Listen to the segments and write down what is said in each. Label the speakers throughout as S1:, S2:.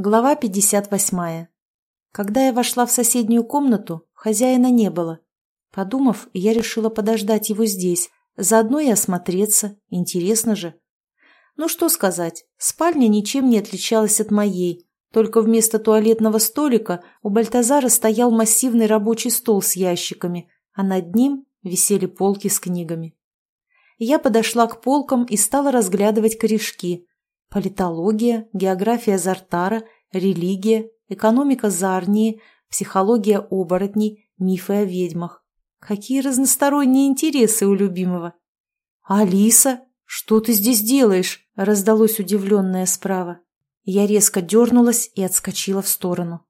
S1: Глава 58. Когда я вошла в соседнюю комнату, хозяина не было. Подумав, я решила подождать его здесь, заодно и осмотреться, интересно же. Ну что сказать, спальня ничем не отличалась от моей, только вместо туалетного столика у Бальтазара стоял массивный рабочий стол с ящиками, а над ним висели полки с книгами. Я подошла к полкам и стала разглядывать корешки, Политология, география Зартара, религия, экономика Зарнии, психология оборотней, мифы о ведьмах. Какие разносторонние интересы у любимого. «Алиса, что ты здесь делаешь?» – раздалось удивленное справа. Я резко дернулась и отскочила в сторону.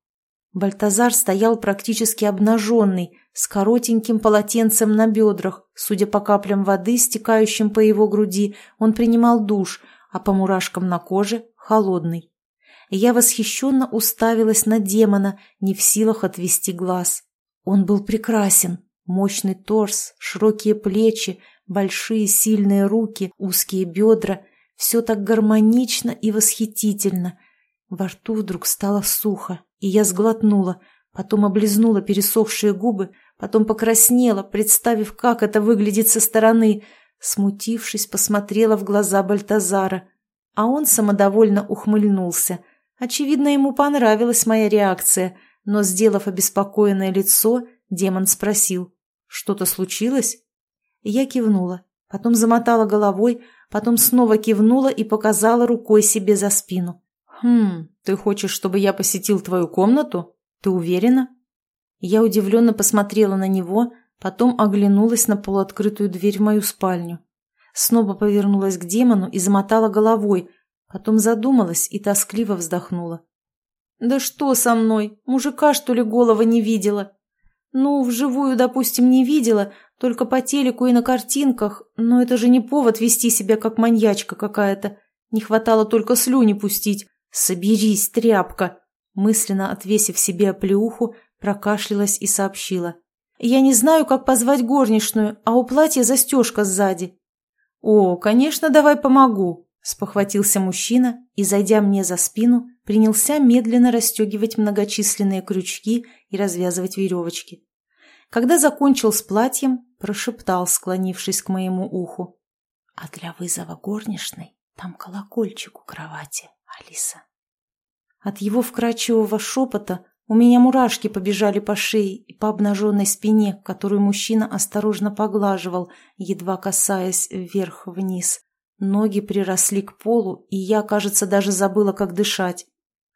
S1: Бальтазар стоял практически обнаженный, с коротеньким полотенцем на бедрах. Судя по каплям воды, стекающим по его груди, он принимал душ – а по мурашкам на коже – холодный. Я восхищенно уставилась на демона, не в силах отвести глаз. Он был прекрасен. Мощный торс, широкие плечи, большие сильные руки, узкие бедра – все так гармонично и восхитительно. Во рту вдруг стало сухо, и я сглотнула, потом облизнула пересохшие губы, потом покраснела, представив, как это выглядит со стороны – Смутившись, посмотрела в глаза Бальтазара, а он самодовольно ухмыльнулся. Очевидно, ему понравилась моя реакция, но, сделав обеспокоенное лицо, демон спросил, «Что-то случилось?» Я кивнула, потом замотала головой, потом снова кивнула и показала рукой себе за спину. «Хм, ты хочешь, чтобы я посетил твою комнату? Ты уверена?» Я удивленно посмотрела на него, Потом оглянулась на полуоткрытую дверь в мою спальню. Снова повернулась к демону и замотала головой, потом задумалась и тоскливо вздохнула. «Да что со мной? Мужика, что ли, голова не видела?» «Ну, вживую, допустим, не видела, только по телеку и на картинках, но это же не повод вести себя как маньячка какая-то. Не хватало только слюни пустить. Соберись, тряпка!» Мысленно отвесив себе оплеуху, прокашлялась и сообщила. Я не знаю, как позвать горничную, а у платья застежка сзади. О, конечно, давай помогу, спохватился мужчина и, зайдя мне за спину, принялся медленно расстегивать многочисленные крючки и развязывать веревочки. Когда закончил с платьем, прошептал, склонившись к моему уху. «А для вызова горничной там колокольчик у кровати, Алиса». От его вкрадчивого шепота у меня мурашки побежали по шее и по обнаженной спине, которую мужчина осторожно поглаживал, едва касаясь вверх-вниз. Ноги приросли к полу, и я, кажется, даже забыла, как дышать.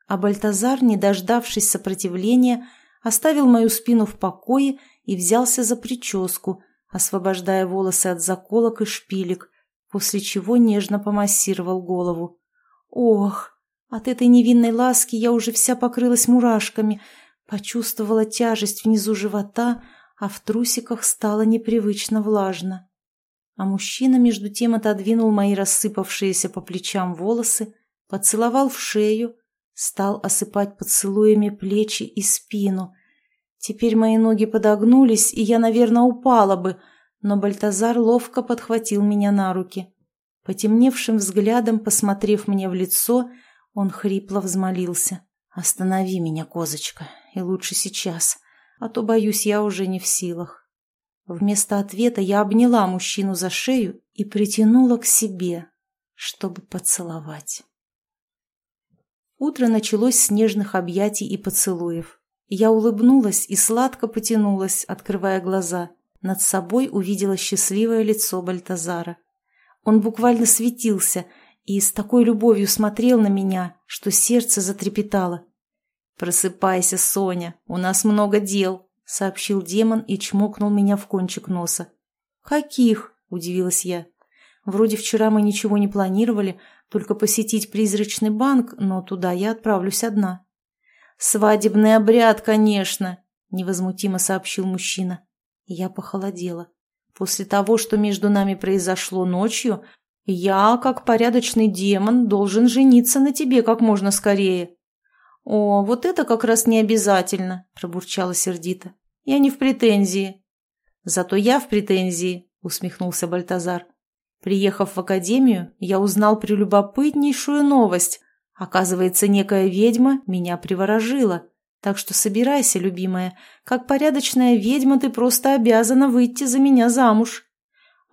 S1: А Бальтазар, не дождавшись сопротивления, оставил мою спину в покое и взялся за прическу, освобождая волосы от заколок и шпилек, после чего нежно помассировал голову. «Ох!» От этой невинной ласки я уже вся покрылась мурашками, почувствовала тяжесть внизу живота, а в трусиках стало непривычно влажно. А мужчина между тем отодвинул мои рассыпавшиеся по плечам волосы, поцеловал в шею, стал осыпать поцелуями плечи и спину. Теперь мои ноги подогнулись, и я, наверное, упала бы, но Бальтазар ловко подхватил меня на руки. Потемневшим взглядом, посмотрев мне в лицо, — он хрипло взмолился. «Останови меня, козочка, и лучше сейчас, а то, боюсь, я уже не в силах». Вместо ответа я обняла мужчину за шею и притянула к себе, чтобы поцеловать. Утро началось с нежных объятий и поцелуев. Я улыбнулась и сладко потянулась, открывая глаза. Над собой увидела счастливое лицо Бальтазара. Он буквально светился – и с такой любовью смотрел на меня, что сердце затрепетало. «Просыпайся, Соня, у нас много дел», — сообщил демон и чмокнул меня в кончик носа. «Каких?» — удивилась я. «Вроде вчера мы ничего не планировали, только посетить призрачный банк, но туда я отправлюсь одна». «Свадебный обряд, конечно», — невозмутимо сообщил мужчина. Я похолодела. После того, что между нами произошло ночью, «Я, как порядочный демон, должен жениться на тебе как можно скорее». «О, вот это как раз не обязательно», – пробурчала сердито. «Я не в претензии». «Зато я в претензии», – усмехнулся Бальтазар. «Приехав в академию, я узнал прелюбопытнейшую новость. Оказывается, некая ведьма меня приворожила. Так что собирайся, любимая. Как порядочная ведьма ты просто обязана выйти за меня замуж.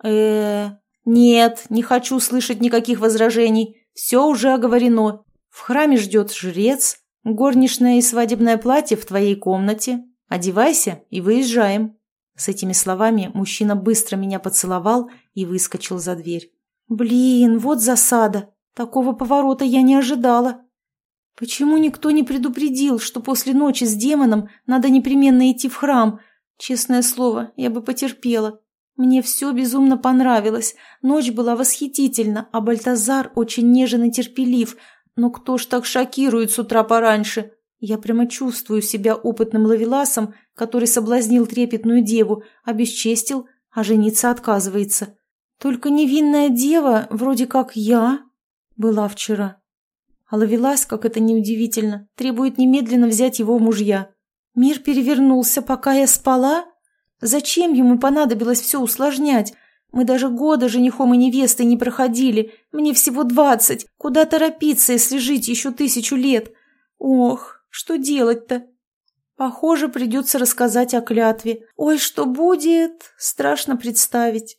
S1: э нет, не хочу слышать никаких возражений. Все уже оговорено. В храме ждет жрец, горничное и свадебное платье в твоей комнате. Одевайся и выезжаем. С этими словами мужчина быстро меня поцеловал и выскочил за дверь. Блин, вот засада. Такого поворота я не ожидала. Почему никто не предупредил, что после ночи с демоном надо непременно идти в храм? Честное слово, я бы потерпела. Мне все безумно понравилось. Ночь была восхитительна, а Бальтазар очень нежен и терпелив. Но кто ж так шокирует с утра пораньше? Я прямо чувствую себя опытным ловеласом, который соблазнил трепетную деву, обесчестил, а жениться отказывается. Только невинная дева, вроде как я, была вчера. А Ловелас, как это неудивительно, требует немедленно взять его мужья. Мир перевернулся, пока я спала? Зачем ему понадобилось все усложнять? Мы даже года женихом и невестой не проходили. Мне всего двадцать. Куда торопиться, если жить еще тысячу лет? Ох, что делать-то? Похоже, придется рассказать о клятве. Ой, что будет? Страшно представить.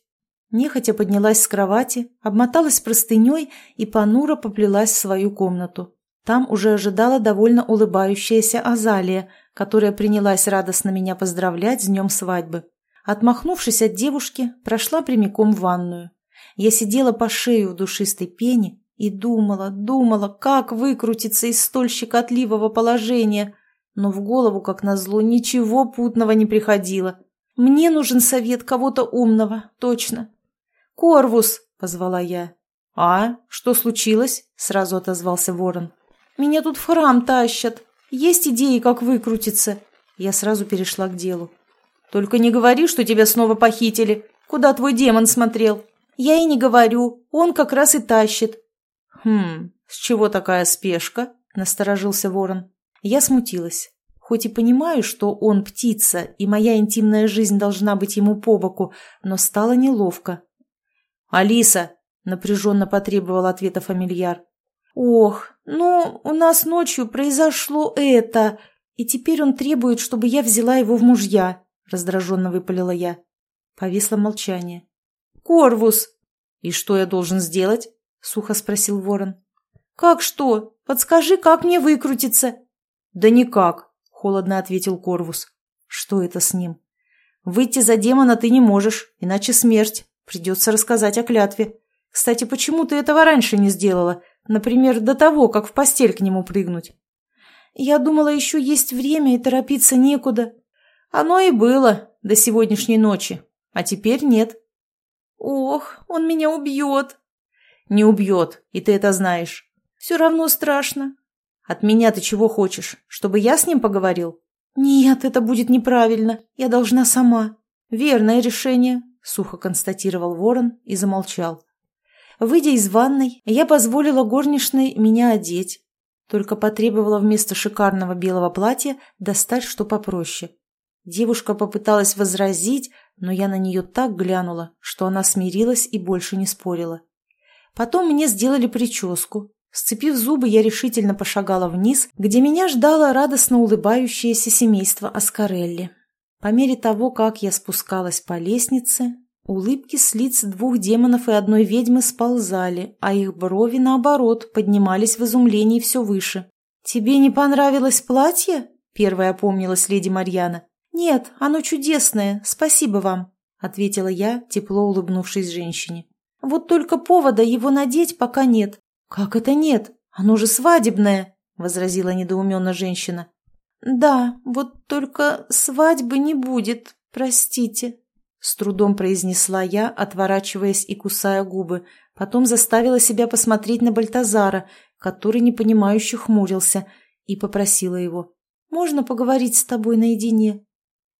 S1: Нехотя поднялась с кровати, обмоталась простыней и понуро поплелась в свою комнату. Там уже ожидала довольно улыбающаяся Азалия, которая принялась радостно меня поздравлять с днем свадьбы. Отмахнувшись от девушки, прошла прямиком в ванную. Я сидела по шею в душистой пене и думала, думала, как выкрутиться из столь щекотливого положения, но в голову, как назло, ничего путного не приходило. Мне нужен совет кого-то умного, точно, «Корвус!» — позвала я. «А? Что случилось?» — сразу отозвался ворон. «Меня тут в храм тащат. Есть идеи, как выкрутиться?» Я сразу перешла к делу. «Только не говори, что тебя снова похитили. Куда твой демон смотрел?» «Я и не говорю. Он как раз и тащит». «Хм, с чего такая спешка?» — насторожился ворон. Я смутилась. Хоть и понимаю, что он птица, и моя интимная жизнь должна быть ему по боку, но стало неловко. «Алиса!» — напряженно потребовал ответа фамильяр. «Ох, ну, у нас ночью произошло это, и теперь он требует, чтобы я взяла его в мужья», — раздраженно выпалила я. Повисло молчание. «Корвус!» «И что я должен сделать?» — сухо спросил ворон. «Как что? Подскажи, как мне выкрутиться?» «Да никак», — холодно ответил Корвус. «Что это с ним?» «Выйти за демона ты не можешь, иначе смерть. Придется рассказать о клятве. Кстати, почему ты этого раньше не сделала? Например, до того, как в постель к нему прыгнуть. Я думала, еще есть время и торопиться некуда. Оно и было до сегодняшней ночи, а теперь нет. Ох, он меня убьет. Не убьет, и ты это знаешь. Все равно страшно. От меня ты чего хочешь? Чтобы я с ним поговорил? Нет, это будет неправильно. Я должна сама. Верное решение. — сухо констатировал ворон и замолчал. Выйдя из ванной, я позволила горничной меня одеть, только потребовала вместо шикарного белого платья достать что попроще. Девушка попыталась возразить, но я на нее так глянула, что она смирилась и больше не спорила. Потом мне сделали прическу. Сцепив зубы, я решительно пошагала вниз, где меня ждало радостно улыбающееся семейство Аскарелли. По мере того, как я спускалась по лестнице, улыбки с лиц двух демонов и одной ведьмы сползали, а их брови, наоборот, поднимались в изумлении все выше. «Тебе не понравилось платье?» – первая опомнилась леди Марьяна. «Нет, оно чудесное, спасибо вам», – ответила я, тепло улыбнувшись женщине. «Вот только повода его надеть пока нет». «Как это нет? Оно же свадебное!» – возразила недоуменно женщина. «Да, вот только свадьбы не будет, простите», — с трудом произнесла я, отворачиваясь и кусая губы. Потом заставила себя посмотреть на Бальтазара, который непонимающе хмурился, и попросила его. «Можно поговорить с тобой наедине?»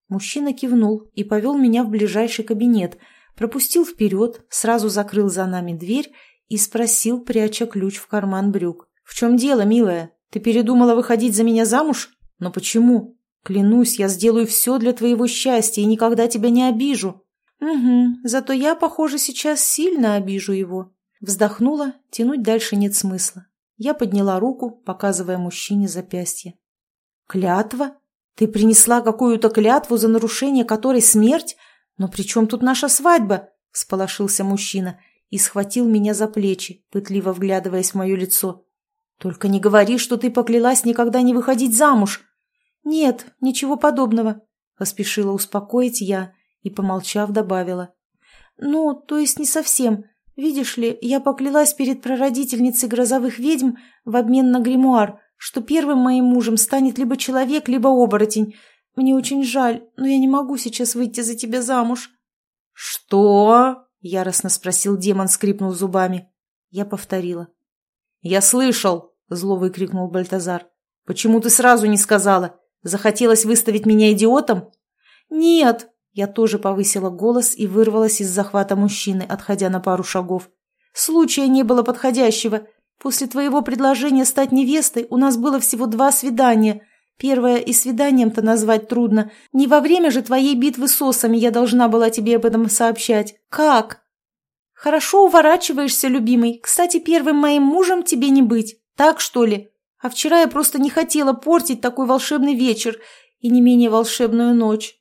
S1: Мужчина кивнул и повел меня в ближайший кабинет, пропустил вперед, сразу закрыл за нами дверь и спросил, пряча ключ в карман брюк. «В чем дело, милая? Ты передумала выходить за меня замуж?» «Но почему? Клянусь, я сделаю все для твоего счастья и никогда тебя не обижу». «Угу, зато я, похоже, сейчас сильно обижу его». Вздохнула, тянуть дальше нет смысла. Я подняла руку, показывая мужчине запястье. «Клятва? Ты принесла какую-то клятву, за нарушение которой смерть? Но при чем тут наша свадьба?» – всполошился мужчина и схватил меня за плечи, пытливо вглядываясь в мое лицо. «Только не говори, что ты поклялась никогда не выходить замуж!» «Нет, ничего подобного», – поспешила успокоить я и, помолчав, добавила. «Ну, то есть не совсем. Видишь ли, я поклялась перед прародительницей грозовых ведьм в обмен на гримуар, что первым моим мужем станет либо человек, либо оборотень. Мне очень жаль, но я не могу сейчас выйти за тебя замуж». «Что?» – яростно спросил демон, скрипнув зубами. Я повторила. «Я слышал!» – зло выкрикнул Бальтазар. «Почему ты сразу не сказала? Захотелось выставить меня идиотом?» «Нет!» Я тоже повысила голос и вырвалась из захвата мужчины, отходя на пару шагов. «Случая не было подходящего. После твоего предложения стать невестой у нас было всего два свидания. Первое и свиданием-то назвать трудно. Не во время же твоей битвы с осами я должна была тебе об этом сообщать. Как?» «Хорошо уворачиваешься, любимый. Кстати, первым моим мужем тебе не быть. Так, что ли? А вчера я просто не хотела портить такой волшебный вечер и не менее волшебную ночь».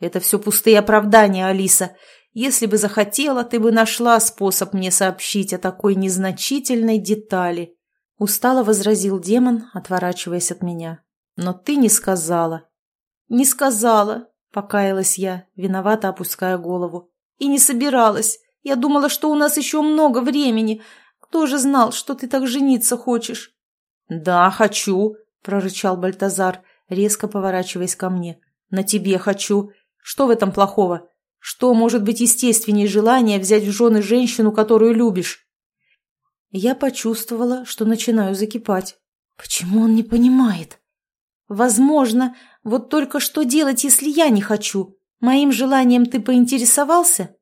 S1: «Это все пустые оправдания, Алиса. Если бы захотела, ты бы нашла способ мне сообщить о такой незначительной детали». Устало возразил демон, отворачиваясь от меня. «Но ты не сказала». «Не сказала», — покаялась я, виновато опуская голову. «И не собиралась. Я думала, что у нас еще много времени. Кто же знал, что ты так жениться хочешь?» «Да, хочу», — прорычал Бальтазар, резко поворачиваясь ко мне. «На тебе хочу. Что в этом плохого? Что может быть естественнее желания взять в жены женщину, которую любишь? Я почувствовала, что начинаю закипать. Почему он не понимает? Возможно, вот только что делать, если я не хочу? Моим желанием ты поинтересовался?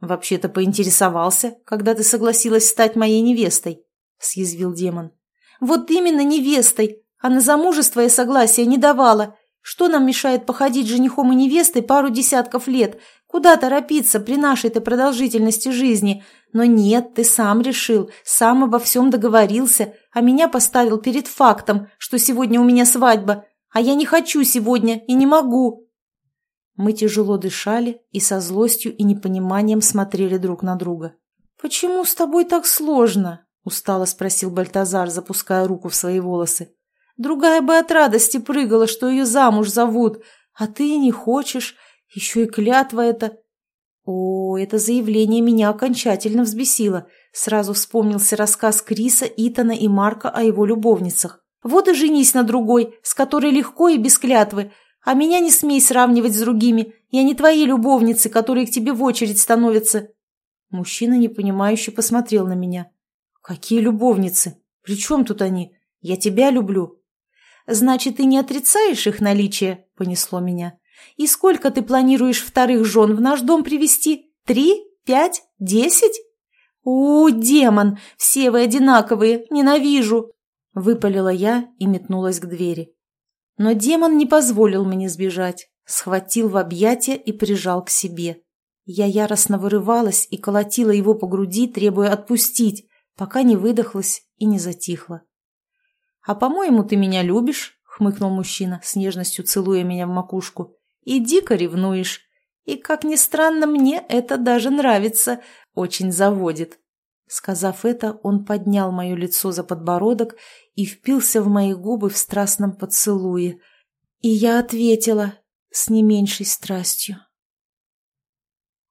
S1: Вообще-то поинтересовался, когда ты согласилась стать моей невестой, съязвил демон. Вот именно невестой, а на замужество я согласия не давала. Что нам мешает походить женихом и невестой пару десятков лет? Куда торопиться при нашей-то продолжительности жизни? Но нет, ты сам решил, сам обо всем договорился, а меня поставил перед фактом, что сегодня у меня свадьба, а я не хочу сегодня и не могу. Мы тяжело дышали и со злостью и непониманием смотрели друг на друга. «Почему с тобой так сложно?» – устало спросил Бальтазар, запуская руку в свои волосы. Другая бы от радости прыгала, что ее замуж зовут, а ты не хочешь, еще и клятва это. О, это заявление меня окончательно взбесило. Сразу вспомнился рассказ Криса, Итана и Марка о его любовницах. Вот и женись на другой, с которой легко и без клятвы, а меня не смей сравнивать с другими. Я не твои любовницы, которые к тебе в очередь становятся. Мужчина непонимающе посмотрел на меня. Какие любовницы? При чем тут они? Я тебя люблю. «Значит, ты не отрицаешь их наличие?» – понесло меня. «И сколько ты планируешь вторых жен в наш дом привести? Три? Пять? Десять?» «У, демон! Все вы одинаковые! Ненавижу!» – выпалила я и метнулась к двери. Но демон не позволил мне сбежать, схватил в объятия и прижал к себе. Я яростно вырывалась и колотила его по груди, требуя отпустить, пока не выдохлась и не затихла. «А, по-моему, ты меня любишь», — хмыкнул мужчина, с нежностью целуя меня в макушку. «И дико ревнуешь. И, как ни странно, мне это даже нравится, очень заводит». Сказав это, он поднял мое лицо за подбородок и впился в мои губы в страстном поцелуе. И я ответила с не меньшей страстью.